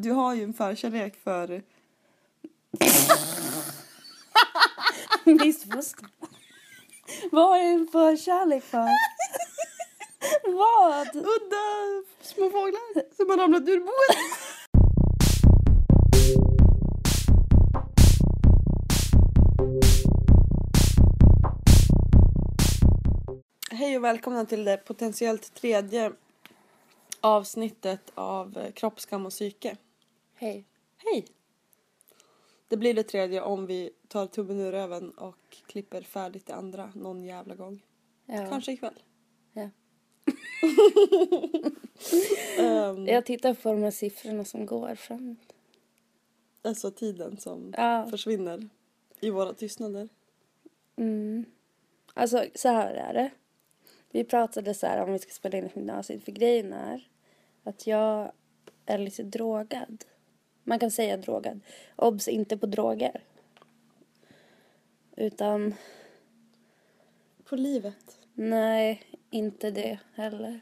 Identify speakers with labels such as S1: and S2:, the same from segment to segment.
S1: du har ju en förkärlek för...
S2: Missfoster. Vad är en förkärlek för? Vad?
S1: Udda små fåglar som har ramlat ur boet. Hej och välkomna till det potentiellt tredje avsnittet av Kroppskam och psyke.
S2: Hej.
S1: Hej! Det blir det tredje om vi tar tummen ur röven och klipper färdigt det andra någon jävla gång.
S2: Ja.
S1: Kanske ikväll.
S2: Ja.
S1: Ehm,
S2: Jag tittar på de här siffrorna som går framåt.
S1: Alltså tiden som
S2: Ja.
S1: försvinner i våra tystnader.
S2: Mm. Alltså, så här är det. Vi pratade så här om vi ska spela in ett gymnasiet. För grejen är att jag är lite drogad. Man kan säga drogad. Obs, inte på droger. Utan,
S1: På livet.
S2: nej, inte det heller.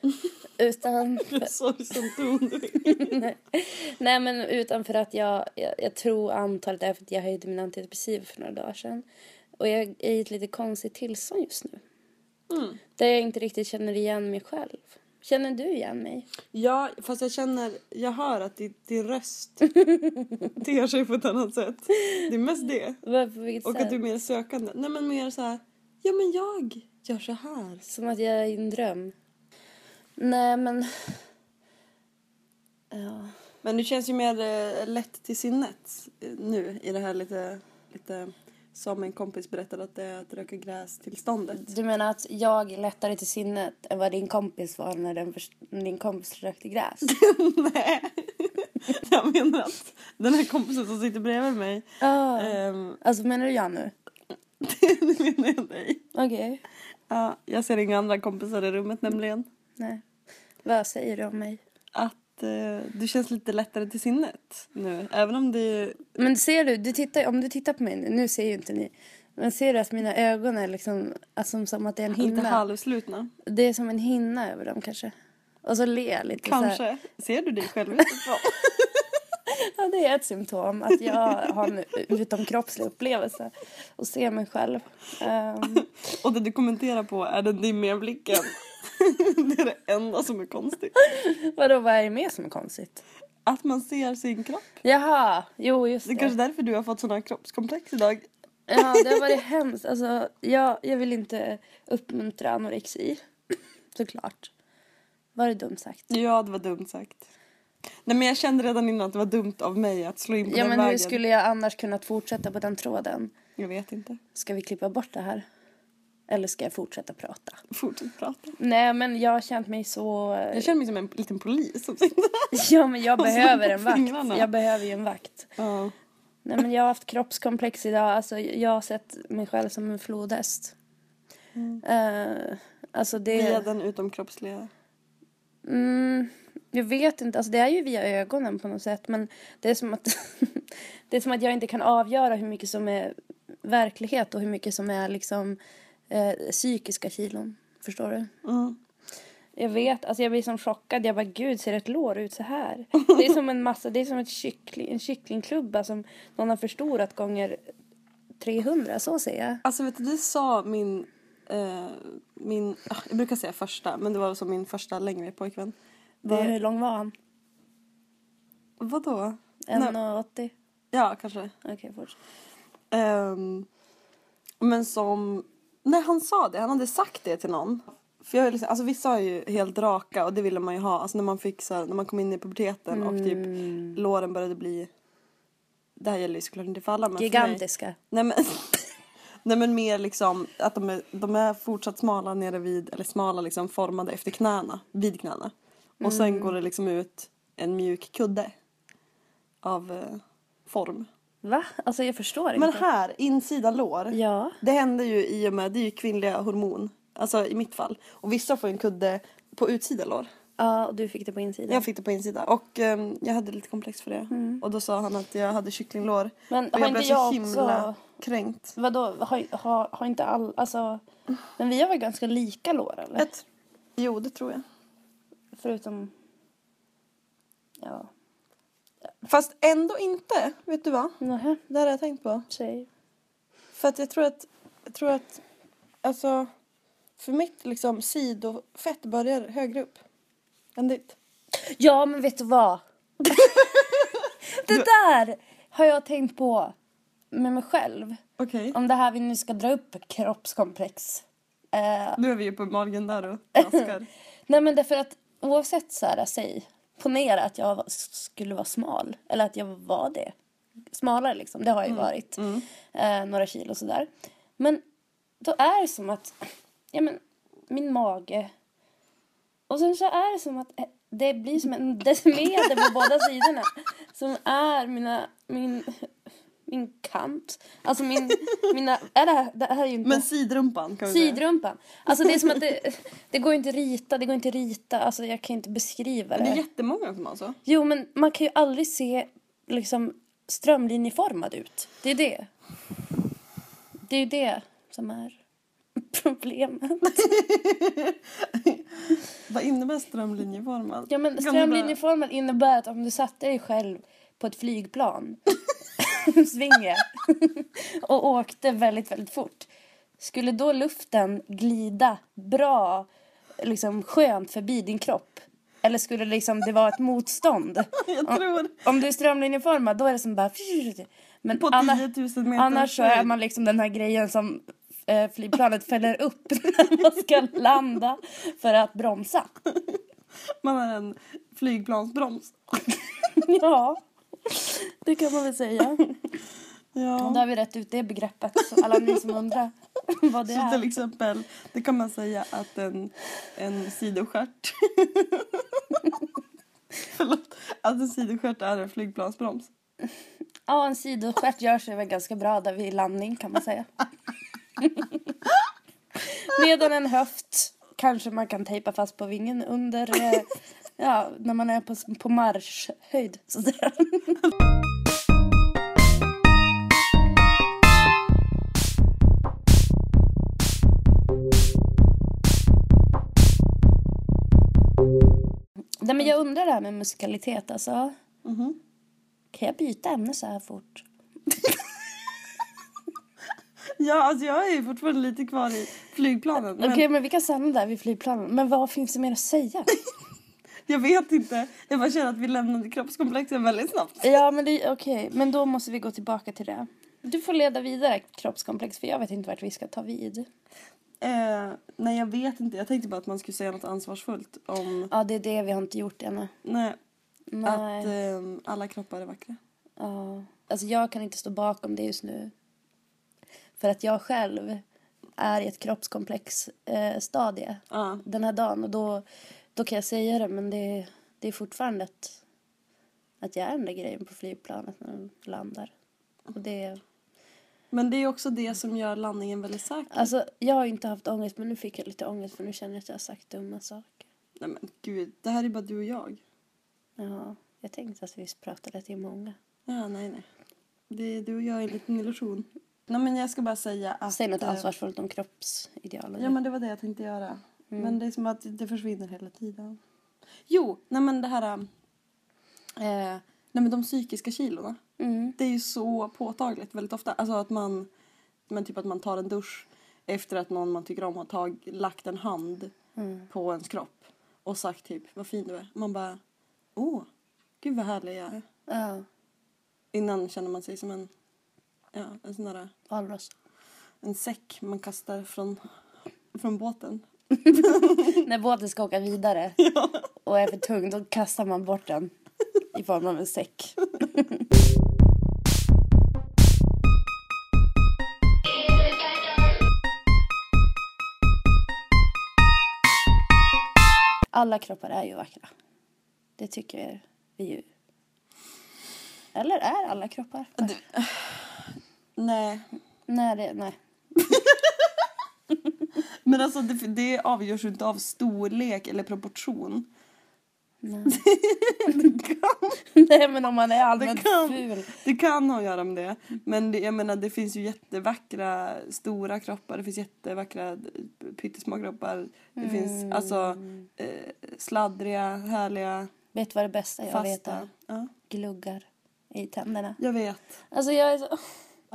S2: Utan,
S1: Sorgsen ton.
S2: nej. nej men utan för att jag, jag, jag tror antalet är för att jag höjde min antidepressiva för några dagar sedan. Och jag är i ett lite konstigt tillstånd just nu.
S1: Mm.
S2: Där jag inte riktigt känner igen mig själv. Känner du igen mig?
S1: Ja, fast jag känner, jag hör att din, din röst ter sig på ett annat sätt. Det är mest det.
S2: Vilket
S1: Och
S2: sätt?
S1: att du är mer sökande. Nej men mer så här, ja men jag gör så här.
S2: Som att jag är i en dröm. Nej, men... Ja.
S1: Men du känns ju mer eh, lätt till sinnet eh, nu i det här lite, lite som en kompis berättade att det är att röka gräs tillståndet.
S2: Du menar att jag är lättare till sinnet än vad din kompis var när, den när din kompis rökte gräs?
S1: Nej, jag menar att den här kompisen som sitter bredvid mig,
S2: ah.
S1: ehm,
S2: Alltså menar du jag nu?
S1: det menar jag dig.
S2: Okej.
S1: Ja, jag ser inga andra kompisar i rummet nämligen.
S2: Nej. Vad säger du om mig?
S1: Att eh, du känns lite lättare till sinnet nu. Även om det
S2: Men ser du, du tittar, om du tittar på mig nu, nu ser ju inte ni. Men ser du att mina ögon är liksom, alltså, som att det är en hinna?
S1: halvslutna.
S2: Det är som en hinna över dem kanske. Och så ler jag lite så här.
S1: Kanske. Ser du dig själv utifrån?
S2: Ja, det är ett symptom. Att jag har en utomkroppslig upplevelse och ser mig själv. Ehm,
S1: Och det du kommenterar på är den dimmiga blicken. det är det enda som är konstigt.
S2: vadå, vad är det mer som är konstigt?
S1: Att man ser sin kropp.
S2: Jaha, jo just
S1: Det är
S2: det.
S1: kanske därför du har fått sådana kroppskomplex idag.
S2: Ja, det har varit hemskt. Alltså, jag, jag vill inte uppmuntra anorexi. Såklart. Var det dumt sagt?
S1: Ja, det var dumt sagt. Nej men jag kände redan innan att det var dumt av mig att slå in på
S2: Ja,
S1: den
S2: men
S1: vägen.
S2: hur skulle jag annars kunnat fortsätta på den tråden?
S1: Jag vet inte.
S2: Ska vi klippa bort det här? Eller ska jag fortsätta prata?
S1: Fortsätt prata.
S2: Nej, men jag har känt mig så...
S1: Jag känner mig som en liten polis som sitter
S2: Ja, men jag behöver en vakt.
S1: fingrarna.
S2: Jag behöver ju en vakt.
S1: Ja.
S2: Nej men jag har haft kroppskomplex idag. Alltså jag har sett mig själv som en flodhäst. Eh, alltså det...
S1: Via den utomkroppsliga.
S2: Mm, jag vet inte. Alltså det är ju via ögonen på något sätt. Men det är som att, det är som att jag inte kan avgöra hur mycket som är verklighet och hur mycket som är liksom eh, psykiska kilon. Förstår du?
S1: Mm.
S2: Jag vet, alltså jag blir som chockad. Jag bara, gud ser ett lår ut så här? Det är som en massa, det är som ett kyckling, en kycklingklubba som någon har förstorat gånger 300, så ser jag.
S1: Alltså vet du, det sa min, eh, min, ah, jag brukar säga första, men det var som min första längre pojkvän. Det,
S2: hur lång var han?
S1: vadå?
S2: 1,80?
S1: Ja, kanske.
S2: Okej, fortsätt.
S1: Ehm, men som, när han sa det, han hade sagt det till någon. För jag, liksom, alltså vissa är ju helt raka och det ville man ju ha. Alltså när man fick så här, när man kom in i puberteten och typ
S2: Mm.
S1: låren började bli, det här gäller ju såklart inte för alla men för mig.
S2: Gigantiska.
S1: Nej men, nej men mer liksom att de är, de är fortsatt smala nere vid, eller smala liksom formade efter knäna, vid knäna. Och sen
S2: Mm.
S1: går det liksom ut en mjuk kudde av eh, form.
S2: Va? Alltså jag förstår
S1: Men
S2: inte.
S1: här, insida lår.
S2: Ja.
S1: Det händer ju i och med, det är ju kvinnliga hormon. Alltså i mitt fall. Och vissa får en kudde på utsida lår.
S2: Ja, och du fick det på insidan.
S1: Jag fick det på insida och ehm, jag hade lite komplex för det. Och då sa han att jag hade kycklinglår.
S2: Men
S1: och
S2: har
S1: jag
S2: inte
S1: blev så
S2: jag
S1: himla
S2: också...
S1: kränkt.
S2: Vadå, har, har, har inte all... Alltså... Men vi har väl ganska lika lår eller?
S1: Ett, jo, det tror jag.
S2: Förutom... Ja.
S1: Fast ändå inte. Vet du vad?
S2: Nähä,
S1: Det här har jag tänkt på.
S2: säg.
S1: För att jag tror att, jag tror att, alltså, för mitt liksom sidofett börjar högre upp än ditt.
S2: Ja, men vet du vad? det där har jag tänkt på med mig själv.
S1: Okej.
S2: Om det här vi nu ska dra upp kroppskomplex. Eh,
S1: Nu är vi ju på magen där och traskar.
S2: nej men därför att oavsett så här, säg, ponera att jag skulle vara smal. Eller att jag var det. Smalare liksom, det har jag ju varit. Eh, några kilo sådär. Men då är det som att, ja men, min mage. Och sen så är det som att eh, det blir som en decimeter på båda sidorna. Som är mina, min, min kant. Alltså min, mina, är det här, det här är ju inte...
S1: Men sidrumpan kan vi säga.
S2: Sidrumpan. Alltså det är som att det, det går inte rita, det går inte rita, alltså jag kan inte beskriva det.
S1: Det är jättemånga som har så.
S2: Jo men man kan ju aldrig se liksom strömlinjeformad ut. Det är det. Det är ju det som är problemet.
S1: Vad innebär strömlinjeformad?
S2: Ja men strömlinjeformad innebär att om du satte dig själv på ett flygplan, svinge, och åkte väldigt, väldigt fort. Skulle då luften glida bra, liksom skönt förbi din kropp? Eller skulle liksom det vara ett motstånd?
S1: Jag tror
S2: Om du är strömlinjeformad då är det som bara... Men
S1: på
S2: anna-
S1: 10 000 meter
S2: annars så är man liksom den här grejen som eh, flygplanet fäller upp när man ska landa för att bromsa.
S1: Man har en flygplansbroms.
S2: Ja, det kan man väl säga.
S1: Ja.
S2: Då har vi rätt ut det begreppet, så alla ni som undrar vad det
S1: Så
S2: är.
S1: till exempel, det kan man säga att en, en sidostjärt Förlåt, att en sidostjärt är en flygplansbroms.
S2: Ja, en sidostjärt gör sig väl ganska bra där vid landning kan man säga. Medan en höft kanske man kan tejpa fast på vingen under, eh, ja, när man är på, på marschhöjd. sådär. Men jag undrar det här med musikalitet. Alltså.
S1: Mhm.
S2: Kan jag byta ämne så här fort?
S1: Ja, alltså jag är fortfarande lite kvar i flygplanen. Men
S2: Okej, men vi kan stanna där vid flygplanen. Men vad finns det mer att säga?
S1: Jag vet inte. Jag bara känner att vi lämnade kroppskomplexen väldigt snabbt.
S2: ja, men det okej. Men då måste vi gå tillbaka till det. Du får leda vidare kroppskomplex för jag vet inte vart vi ska ta vid.
S1: Eh, nej, jag vet inte. Jag tänkte bara att man skulle säga något ansvarsfullt om
S2: Ja, det är det vi har inte gjort ännu.
S1: nej,
S2: Nej.
S1: att eh, alla kroppar är vackra.
S2: Ja. Alltså jag kan inte stå bakom det just nu. För att jag själv är i ett kroppskomplex eh, stadie
S1: Ja.
S2: den här dagen. Och då, då kan jag säga det, men det, det är fortfarande ett, att jag är den där grejen på flygplanet när de landar. Och det,
S1: Men det är också det som gör landningen väldigt säker.
S2: alltså, jag har inte haft ångest, men nu fick jag lite ångest för nu känner jag att jag har sagt dumma saker.
S1: Nej men gud, det här är bara du och jag.
S2: Ja, jag tänkte att vi pratade till många.
S1: Ja, nej, nej. Det är du och jag är en liten illusion. Nej, men jag ska bara säga att...
S2: Säg något
S1: eh,
S2: ansvarsfullt om kroppsidealen.
S1: Ja, men det var det jag tänkte göra. Men det är som att det försvinner hela tiden. Jo, nej men det här... Eh, nej men de psykiska kilorna.
S2: Mm.
S1: Det är ju så påtagligt väldigt ofta. Alltså att man... Men typ att man tar en dusch efter att någon man tycker om har tag, lagt en hand
S2: Mm.
S1: på ens kropp och sagt typ vad fin du är. Man bara åh, gud vad härlig jag är.
S2: Ja,
S1: Innan känner man sig som en, ja, en sån där,
S2: valross.
S1: en säck man kastar från, från båten.
S2: När båten ska åka vidare och är för tung, då kastar man bort den i form av en säck. Alla kroppar är ju vackra. Det tycker vi ju. Eller är alla kroppar? vackra?
S1: Nej,
S2: Nej, det, nej.
S1: men alltså det, det avgörs ju inte av storlek eller proportion.
S2: Nej.
S1: Det kan,
S2: nej, men om man är allmänt
S1: Det kan.
S2: ful.
S1: det kan ha att göra med det. Men det, jag menar det finns ju jättevackra stora kroppar. Det finns jättevackra pyttesmå kroppar. Det finns alltså eh, sladdriga, härliga,
S2: Vet du vad det bästa jag vet är?
S1: Ja.
S2: Gluggar. i tänderna.
S1: Jag vet.
S2: Alltså jag är så...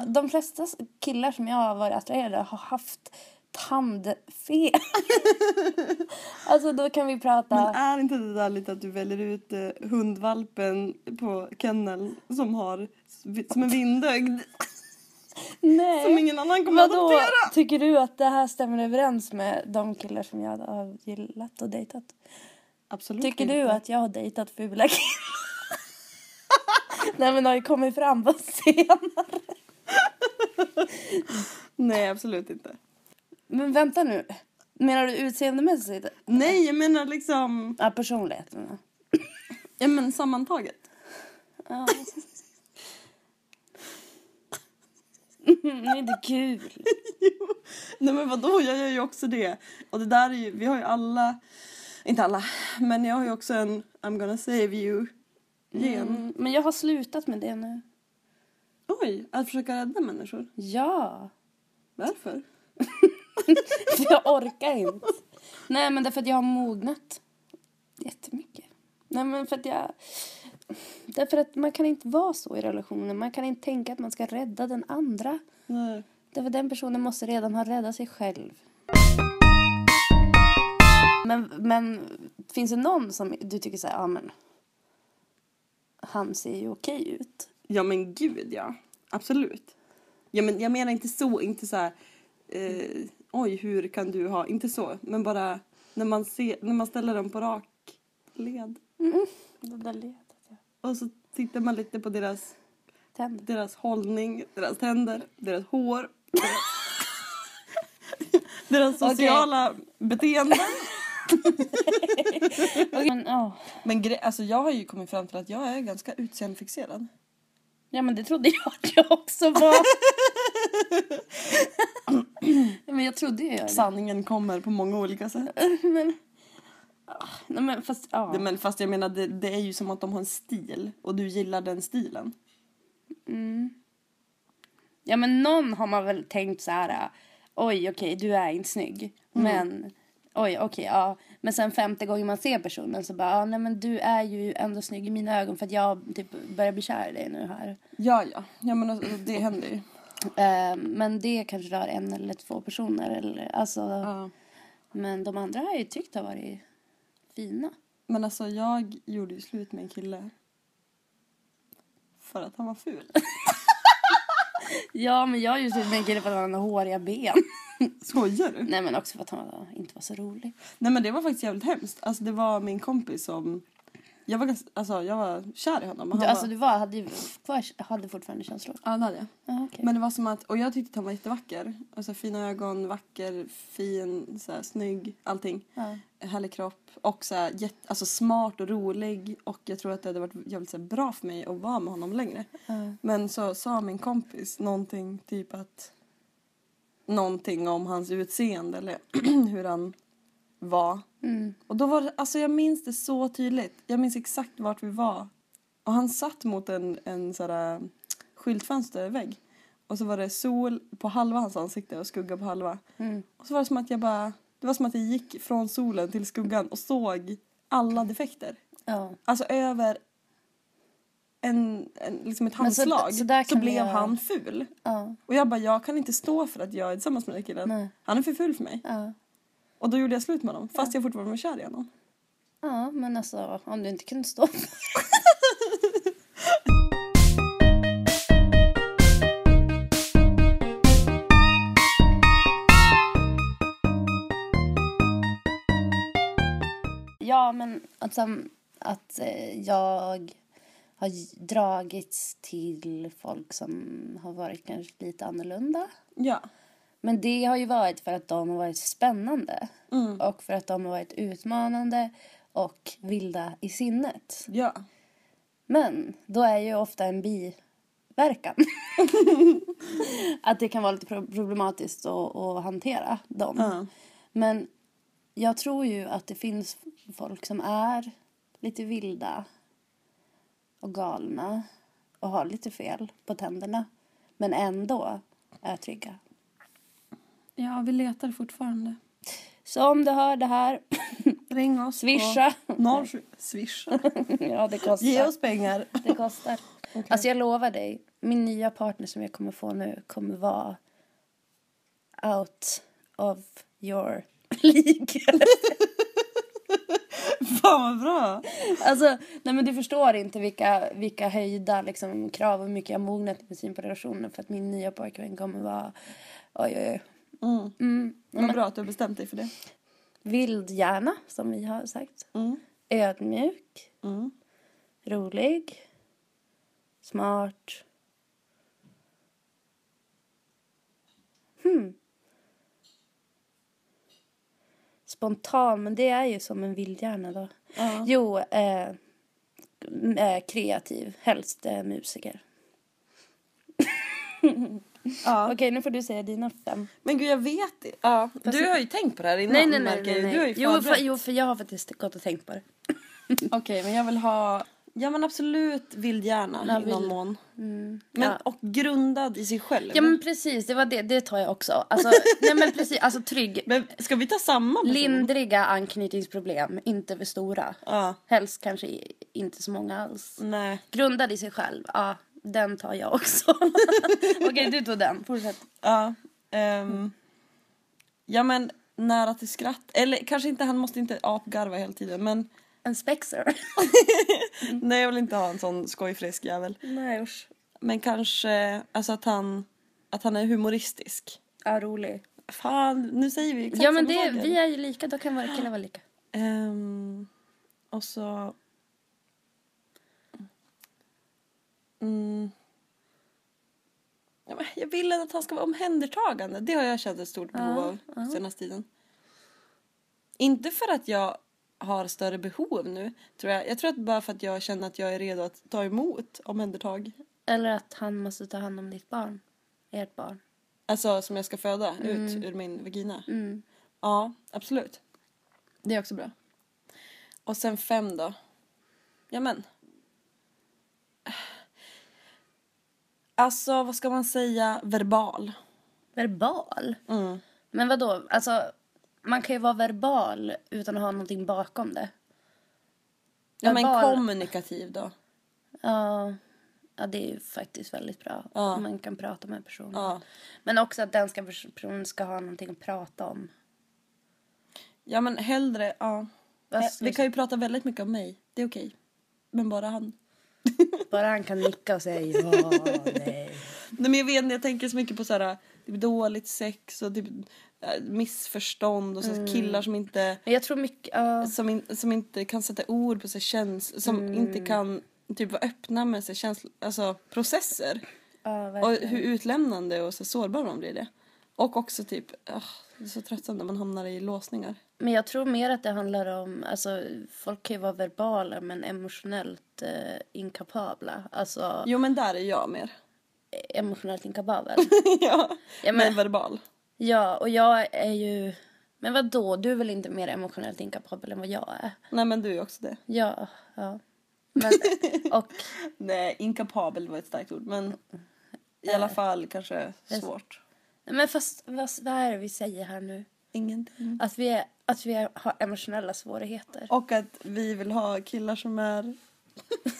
S2: De flesta killar som jag har varit attraherad av har haft tandfel. alltså då kan vi prata...
S1: Men är inte det där lite att du väljer ut eh, hundvalpen på kennel som har som är vindögd?
S2: Nej.
S1: Som ingen annan kommer att
S2: Vadå?
S1: adoptera?
S2: Tycker du att det här stämmer överens med de killar som jag har gillat och dejtat?
S1: Absolut
S2: Tycker
S1: inte.
S2: du att jag har dejtat fula killar? Nej men har ju kommit fram på senare.
S1: Nej, absolut inte.
S2: Men vänta nu. Menar du utseendemässigt?
S1: Nej, jag menar liksom...
S2: Ja, personligheten.
S1: Ja, men sammantaget.
S2: Ja. det är inte kul.
S1: Jo. Nej men vadå, jag gör ju också det. Och det där är ju, vi har ju alla, inte alla, men jag har ju också en I'm gonna save you gen.
S2: Mm, men jag har slutat med det nu.
S1: Oj, att försöka rädda människor.
S2: Ja.
S1: Varför?
S2: Jag orkar inte. Nej men därför att jag har mognat jättemycket. Nej men för att jag... Därför att man kan inte vara så i relationer. Man kan inte tänka att man ska rädda den andra.
S1: Nej.
S2: Därför den personen måste redan ha räddat sig själv. Men, men finns det någon som du tycker så här, ja men han ser ju okej ut.
S1: Ja men gud ja, absolut. Ja men jag menar inte så, inte så här, eh, oj hur kan du ha, inte så, men bara när man, ser, när man ställer dem på rak led.
S2: Det där ledet, ja.
S1: Och så tittar man lite på deras,
S2: Tänder.
S1: deras hållning, deras tänder, deras hår. deras sociala beteenden.
S2: Men, ja.
S1: Men gre- alltså jag har ju kommit fram till att jag är ganska utseendefixerad.
S2: ja men det trodde jag att jag också var. Men jag trodde ju det.
S1: Sanningen kommer på många olika sätt.
S2: Men, ah, nej men fast ja.
S1: Det, men fast jag menar det, det är ju som att de har en stil och du gillar den stilen.
S2: Mm. Ja men någon har man väl tänkt så här. Oj okej du är inte snygg. Men oj okej ja. Men sen femte gången man ser personen så bara ah, nej men du är ju ändå snygg i mina ögon för att jag typ börjar bli kär i dig nu här.
S1: Ja, ja. Ja men alltså, det händer ju.
S2: Eh, men det kanske rör en eller två personer eller alltså.
S1: Ja.
S2: Men de andra har jag ju tyckt har varit fina.
S1: Men alltså jag gjorde ju slut med en kille. För att han var ful.
S2: Ja men jag ju sett med en kille för att han har håriga ben.
S1: Skojar du?
S2: Nej men också för att han inte var så rolig.
S1: Nej men det var faktiskt jävligt hemskt. Alltså det var min kompis som... Jag var, ganska, alltså, jag var kär i honom.
S2: Du, alltså
S1: var,
S2: du var, hade, ju kvar, hade fortfarande känslor?
S1: Ja det hade jag.
S2: Ja, okej.
S1: Men det var som att, och jag tyckte att han var jättevacker. Alltså fina ögon, vacker, fin, så här, snygg, allting.
S2: Ja.
S1: Härlig kropp och så här, jätte, alltså smart och rolig. Och jag tror att det hade varit jävligt så här, bra för mig att vara med honom längre.
S2: Ja.
S1: Men så sa min kompis någonting typ att någonting om hans utseende eller hur han var.
S2: Mm.
S1: Och då var det, alltså jag minns det så tydligt. Jag minns exakt vart vi var. Och han satt mot en, en sådär skyltfönstervägg. Och så var det sol på halva hans ansikte och skugga på halva.
S2: Mm.
S1: Och så var det som att jag bara, det var som att jag gick från solen till skuggan och såg alla defekter.
S2: Ja.
S1: Alltså över en, en, liksom ett
S2: så-
S1: handslag
S2: så
S1: så,
S2: kan
S1: blev
S2: jag-
S1: han ful.
S2: Ja.
S1: Och jag bara, jag kan inte stå för att jag är tillsammans med den här killen.
S2: Nej.
S1: Han är för ful för mig.
S2: Ja.
S1: Och då gjorde jag slut med honom, fast jag fortfarande var kär i honom.
S2: ja, men alltså om du inte kunde stå Ja, men alltså, att eh, jag har dragits till folk som har varit kanske lite annorlunda.
S1: Ja.
S2: Men det har ju varit för att de har varit spännande.
S1: Mm.
S2: Och för att de har varit utmanande och vilda i sinnet.
S1: Ja.
S2: Men då är ju ofta en biverkan. att det kan vara lite pro- problematiskt att, att hantera dem.
S1: Ja.
S2: Men jag tror ju att det finns folk som är lite vilda och galna och har lite fel på tänderna. Men ändå är trygga.
S1: Ja, vi letar fortfarande.
S2: Så om du hör det här,
S1: Ring oss
S2: swisha.
S1: 07... Swisha.
S2: ja, det kostar.
S1: Ge oss pengar.
S2: Det kostar. Alltså jag lovar dig, min nya partner som jag kommer få nu kommer vara out of your league.
S1: Fan vad bra!
S2: Alltså, nej men du förstår inte vilka, vilka höjda liksom, krav och mycket jag mognat i min syn på relationen för att min nya pojkvän kommer vara, oj oj oj.
S1: Mm.
S2: Mm.
S1: Vad bra att du har bestämt dig för det.
S2: Vild hjärna, som vi har sagt.
S1: Mm.
S2: Ödmjuk,
S1: Mm.
S2: rolig, smart. Hmm. Spontan, men det är ju som en vildhjärna då.
S1: Ja.
S2: Jo, eh, eh, kreativ, helst eh, musiker.
S1: Ja.
S2: Okej, nu får du säga dina fem.
S1: Men gud jag vet det. Ja. Du har ju tänkt på det här innan
S2: Nej, nej, nej. nej, nej.
S1: Du har ju
S2: jo, för, jo, för jag har faktiskt gått och tänkt på det.
S1: Okej men jag vill ha, ja men absolut vildhjärna
S2: Ja,
S1: i någon
S2: vild.
S1: mån.
S2: Mm.
S1: Men,
S2: ja.
S1: Och grundad i sig själv.
S2: ja, men precis. Det var det. Det tar jag också. Alltså, nej, men precis. Alltså trygg.
S1: Men ska vi ta samma person?
S2: Lindriga anknytningsproblem, inte för stora.
S1: Ja.
S2: Helst kanske inte så många alls.
S1: Nej.
S2: Grundad i sig själv, ja. Den tar jag också. Okej, du tog den. Fortsätt.
S1: Ja. ehm, ja men nära till skratt. Eller kanske inte, han måste inte apgarva hela tiden men
S2: En spexer.
S1: nej jag vill inte ha en sån skojfrisk jävel.
S2: nej usch.
S1: Men kanske alltså att han, att han är humoristisk.
S2: Ja, rolig.
S1: Fan, nu säger vi exakt
S2: Ja men det,
S1: saker.
S2: vi är ju lika, då kan våra killar vara lika.
S1: Ehm, och så... Mm. Ja, jag vill att han ska vara omhändertagande. Det har jag känt ett stort behov av
S2: ja.
S1: senaste tiden. Inte för att jag har större behov nu, tror jag. Jag tror att bara för att jag känner att jag är redo att ta emot omhändertag.
S2: Eller att han måste ta hand om ditt barn. Ert barn.
S1: Alltså som jag ska föda ut ur min vagina.
S2: Mm.
S1: Ja, absolut. Det är också bra. Och sen fem då. Ja men. Alltså vad ska man säga? Verbal.
S2: Verbal?
S1: Mm.
S2: Men vad då? Alltså, man kan ju vara verbal utan att ha någonting bakom det.
S1: Ja men
S2: Verbal-
S1: kommunikativ då.
S2: Ja, ja det är ju faktiskt väldigt bra.
S1: Ja.
S2: Man kan prata med personen.
S1: Ja.
S2: Men också att den ska, personen ska ha någonting att prata om.
S1: Ja men hellre, ja. Eh, Vi kan ju prata väldigt mycket om mig. Det är okej. Men bara han.
S2: Bara han kan nicka och säga ja, nej.
S1: Nej men jag vet jag tänker så mycket på så här, typ dåligt sex och typ eh, missförstånd och så
S2: Mm.
S1: killar som inte
S2: Men jag tror mycket, ja.
S1: som, in, som inte kan sätta ord på sig känslor, som
S2: Mm.
S1: inte kan typ vara öppna med sig känslor, alltså processer.
S2: ja
S1: Och hur utlämnande och så sårbar man blir det. Och också typ, ah, det är så tröttsamt när man hamnar i låsningar.
S2: Men jag tror mer att det handlar om, alltså folk kan ju vara verbala men emotionellt eh, inkapabla. Alltså
S1: Jo men där är jag mer.
S2: emotionellt inkapabel.
S1: ja,
S2: Ja,
S1: men
S2: men,
S1: verbal.
S2: ja, och jag är ju, men vad då? Du är väl inte mer emotionellt inkapabel än vad jag är?
S1: Nej men du är också det.
S2: Ja, ja. Men, och
S1: Nej, inkapabel var ett starkt ord men i alla fall kanske svårt.
S2: Men fast vad, vad är det vi säger här nu?
S1: Ingenting.
S2: Att vi, är, att vi har emotionella svårigheter.
S1: Och att vi vill ha killar som är...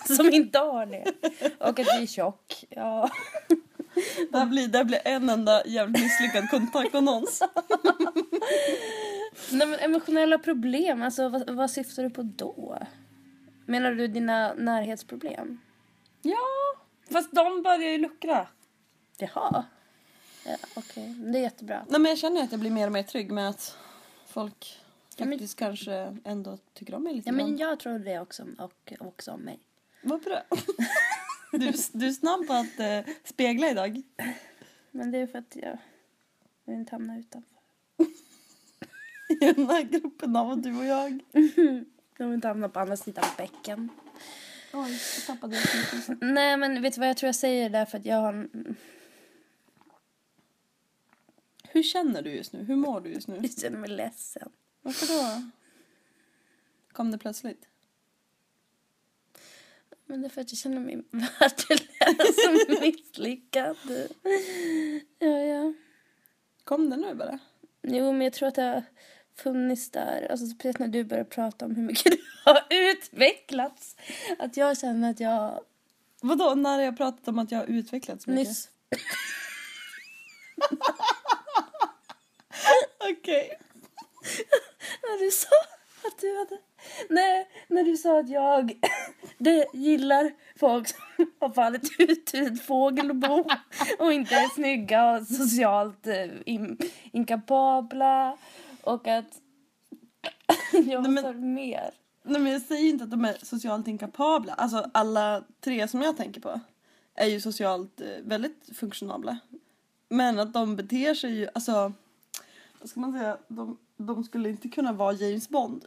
S2: Som inte har det. Och att vi är tjock. Ja.
S1: Det här blir, det här blir en enda jävligt misslyckad kontaktannons.
S2: Nej, men emotionella problem, alltså vad, vad syftar du på då? Menar du dina närhetsproblem?
S1: ja, fast de börjar ju luckra.
S2: Jaha. Ja, okej. Det är jättebra.
S1: Nej men jag känner att jag blir mer och mer trygg med att folk
S2: Ja, men-
S1: kanske ändå tycker om mig lite
S2: Ja, men
S1: grann.
S2: jag tror det också, och också om mig.
S1: Vad bra. Du, du är snabb på att eh, spegla idag.
S2: Men det är för att jag vill inte hamna utanför.
S1: I den här gruppen av du och jag.
S2: Jag vill inte hamna på andra sidan bäcken.
S1: Oj, jag tappade det.
S2: Nej, men vet du vad jag tror jag säger där för att jag har... en-
S1: Hur känner du just nu? Hur mår du just nu?
S2: Jag känner mig ledsen.
S1: Varför då? Kom det plötsligt?
S2: Men det är för att jag känner mig värdelös och misslyckad. Ja, ja.
S1: Kom det nu bara?
S2: Jo, men jag tror att det har funnits där. Alltså speciellt när du börjar prata om hur mycket du har utvecklats. Att jag känner att jag
S1: Vadå, när har jag pratat om att jag har utvecklats mycket?
S2: Nyss.
S1: Okej.
S2: När du sa att du hade... Nej, när du sa att jag det gillar folk som har fallit ut ur ett fågelbo och inte är snygga och socialt eh, in, inkapabla och att jag
S1: Nej, men-
S2: sa mer.
S1: Nej men jag säger inte att de är socialt inkapabla. Alltså alla tre som jag tänker på är ju socialt eh, väldigt funktionabla. Men att de beter sig ju, alltså vad ska man säga, de, de skulle inte kunna vara James Bond.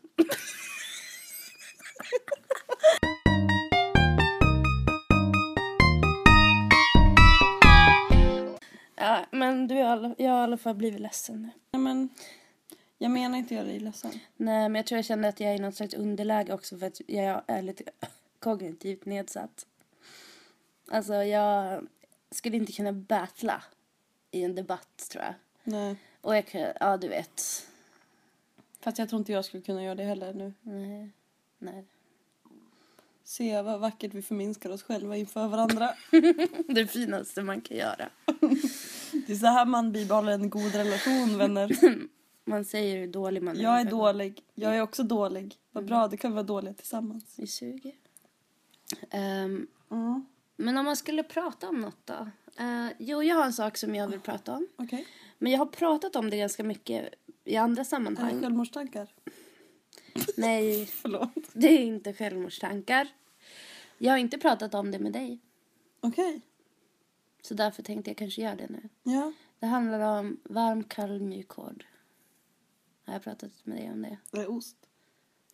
S2: Ja, men du, jag har i alla fall blivit ledsen nu.
S1: Nej men, jag menar inte göra dig ledsen.
S2: Nej, men jag tror jag kände att jag är i något slags underläge också för att jag är lite kognitivt nedsatt. Alltså, jag skulle inte kunna battla i en debatt, tror jag.
S1: Nej.
S2: Och jag kan, ja du vet.
S1: Fast jag tror inte jag skulle kunna göra det heller nu.
S2: Nej. Nej.
S1: Se vad vackert vi förminskar oss själva inför varandra.
S2: Det finaste man kan göra.
S1: Det är så här man bibehåller en god relation vänner.
S2: Man säger hur dålig man är.
S1: Jag är dålig. Jag är också dålig. Vad bra, då kan vi vara dåliga tillsammans.
S2: Vi suger. Ehm,
S1: Mm.
S2: men om man skulle prata om något då? Eh, jo, jag har en sak som jag vill prata om.
S1: Okej.
S2: Men jag har pratat om det ganska mycket i andra
S1: Är det
S2: sammanhang.
S1: självmordstankar?
S2: Nej,
S1: Förlåt.
S2: det är inte självmordstankar. Jag har inte pratat om det med dig.
S1: Okej.
S2: Så därför tänkte jag kanske göra det nu.
S1: Ja.
S2: Det handlar om varm, kall, mjuk, hård. Har jag pratat med dig om det?
S1: Det är ost.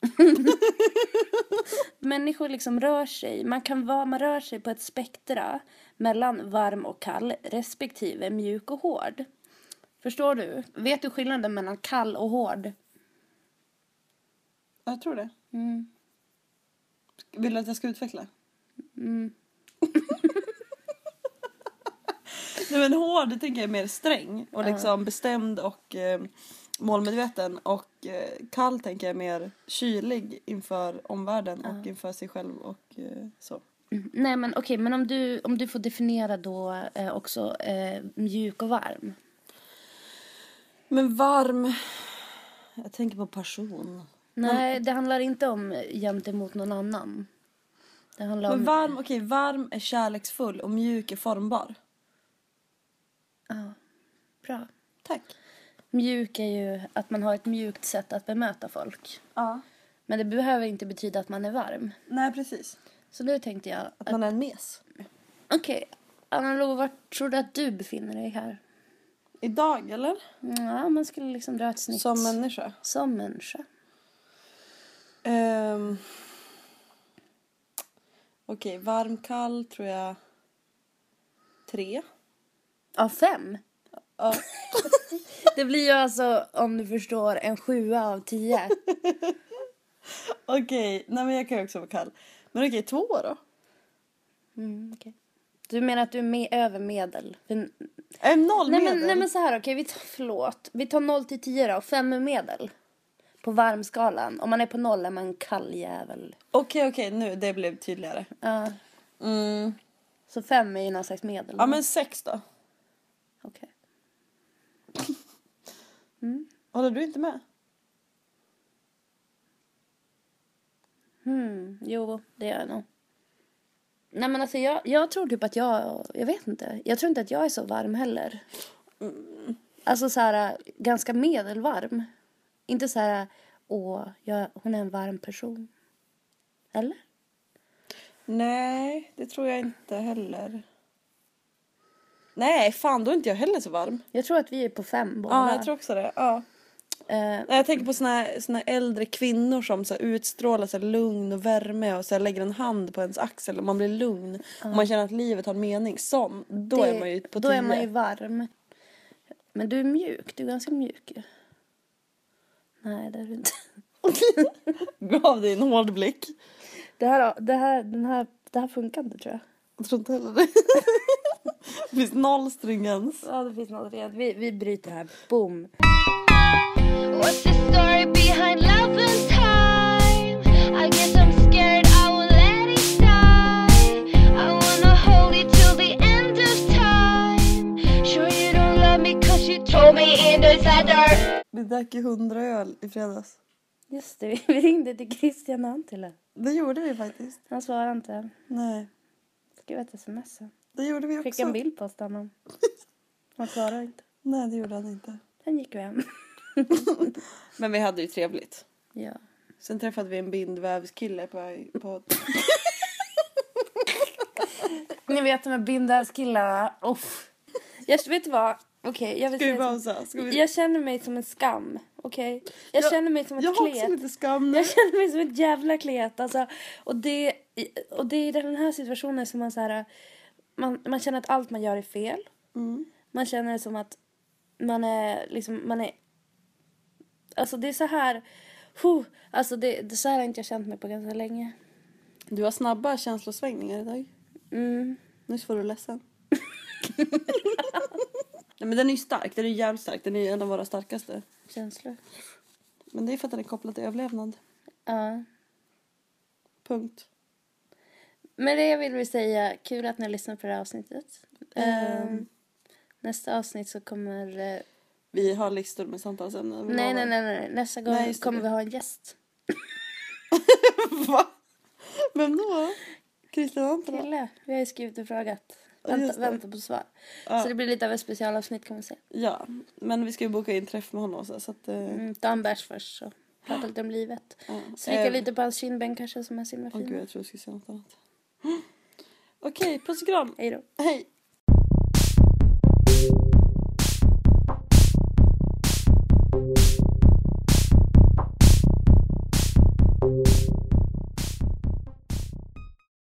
S2: Människor liksom rör sig. Man kan vara, man rör sig på ett spektra mellan varm och kall respektive mjuk och hård. Förstår du? Vet du skillnaden mellan kall och hård?
S1: Jag tror det.
S2: Mm.
S1: Vill du att jag ska utveckla?
S2: Mm.
S1: Nej men hård det tänker jag är mer sträng och liksom bestämd och eh, målmedveten. Och eh, kall tänker jag är mer kylig inför omvärlden och inför sig själv och eh, så.
S2: Mm. Nej men okej, men om du, om du får definiera då eh, också eh, mjuk och varm.
S1: Men varm... Jag tänker på passion.
S2: Nej, det handlar inte om gentemot någon annan. Det handlar om...
S1: Men varm, okej, varm är kärleksfull och mjuk är formbar.
S2: Ja, bra.
S1: Tack.
S2: Mjuk är ju att man har ett mjukt sätt att bemöta folk.
S1: Ja.
S2: Men det behöver inte betyda att man är varm.
S1: Nej, precis.
S2: Så nu tänkte jag,
S1: Att man är en mes.
S2: okej, Anna-Lo, vart tror du att du befinner dig här?
S1: Idag, eller?
S2: Ja, man skulle liksom dra ett snitt.
S1: Som människa.
S2: Som människa.
S1: Um, Okej, varm, kall tror jag tre.
S2: Ja, fem.
S1: Ja.
S2: Det blir ju alltså, om du förstår, en sjua av tio.
S1: Okej, nej men jag kan ju också vara kall. Men okej, två då?
S2: Mm, okej. Du menar att du är med över medel?
S1: Är noll
S2: Nej
S1: medel?
S2: men, nej men så här, okej, vi tar, förlåt. Vi tar 0 till 10 då, 5 är medel. På varmskalan. Om man är på noll är man en kall jävel.
S1: Okej, okej, nu det blev tydligare.
S2: Ja,
S1: Mm.
S2: så 5 är ju någon slags medel.
S1: Ja men sex då?
S2: Okej.
S1: Håller du inte med?
S2: Hmm, jo, det gör jag nog. Nej men alltså jag, jag tror typ att jag, jag vet inte. Jag tror inte att jag är så varm heller. Alltså så här ganska medelvarm. Inte så här, åh, jag, hon är en varm person. Eller?
S1: Nej, det tror jag inte heller. Nej, fan då är inte jag heller så varm.
S2: Jag tror att vi är på fem båda.
S1: Ja, jag tror också det. Ja.
S2: Eh,
S1: Jag tänker på såna här, såna här äldre kvinnor som så här utstrålar så här lugn och värme och så här lägger en hand på ens axel och man blir lugn. Och man känner att livet har en mening. Sån, då
S2: det-
S1: är man ju på
S2: Då
S1: tio.
S2: är man ju varm. Men du är mjuk, du är ganska mjuk ju. Nej, det är du inte.
S1: Gav dig en hård blick.
S2: Det här, det här, den här, det här funkar inte tror jag.
S1: Jag tror inte heller det. det finns noll stringens.
S2: Ja, det finns något rent. Vi, vi bryter här. Boom.
S1: Vi drack ju hundra öl i fredags.
S2: Just det, vi ringde till Christian Antila.
S1: Det gjorde vi faktiskt.
S2: Han svarade inte.
S1: Nej.
S2: Skrev ett sms.
S1: Det gjorde vi också.
S2: Skickade en bild på oss till honom. Han svarade inte.
S1: Nej, det gjorde han inte.
S2: Sen gick vi hem.
S1: Men vi hade ju trevligt.
S2: Ja.
S1: Sen träffade vi en bindvävskille på... på
S2: Ni vet de här bindärskillarna. Uff. Jag vet du vad? Okej, jag vill
S1: Ska vi pausa? Ska vi...
S2: Jag känner mig som en skam. Okej? Jag
S1: Jag-
S2: känner mig som ett
S1: Jag har
S2: klet.
S1: också lite skam nu.
S2: Jag känner mig som ett jävla klet. Alltså, och, det, och det är i den här situationen som man så här, man, man känner att allt man gör är fel.
S1: Mm.
S2: Man känner som att man är liksom, man är... Alltså det är så här... Huh, alltså det, det, så här har inte jag känt mig på ganska länge.
S1: Du har snabba känslosvängningar idag.
S2: Mm.
S1: Nyss var du ledsen. Nej, men den är ju stark. Den är jävligt stark. Den är en av våra starkaste.
S2: Känslor.
S1: Men det är för att den är kopplad till överlevnad.
S2: Ja.
S1: Punkt.
S2: Men det vill vi säga, kul att ni har lyssnat på det här avsnittet.
S1: Ehm.
S2: Ehm, nästa avsnitt så kommer...
S1: Vi har listor med samtalsämnen.
S2: nej, nej, nej, nej. Nästa gång
S1: Nej, just det.
S2: kommer vi ha en gäst.
S1: Va? Vem då? Christian Antala?
S2: Kille. Vi har ju skrivit och frågat. Vänta, vänta på svar.
S1: Ja.
S2: Så det blir lite av ett specialavsnitt kan man säga.
S1: Ja, men vi ska ju boka in träff med honom så, så att... eh,
S2: Mm, ta en bärs först så prata lite om livet.
S1: ja.
S2: Slicka
S1: Eh,
S2: lite på hans kindben kanske som är så himla
S1: Åh
S2: fin.
S1: gud, jag tror jag skulle säga något annat. Okej, puss och kram.
S2: Hej då.
S1: Hej.